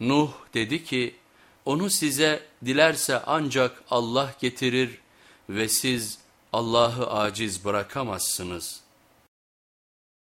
Nuh dedi ki onu size dilerse ancak Allah getirir ve siz Allah'ı aciz bırakamazsınız.''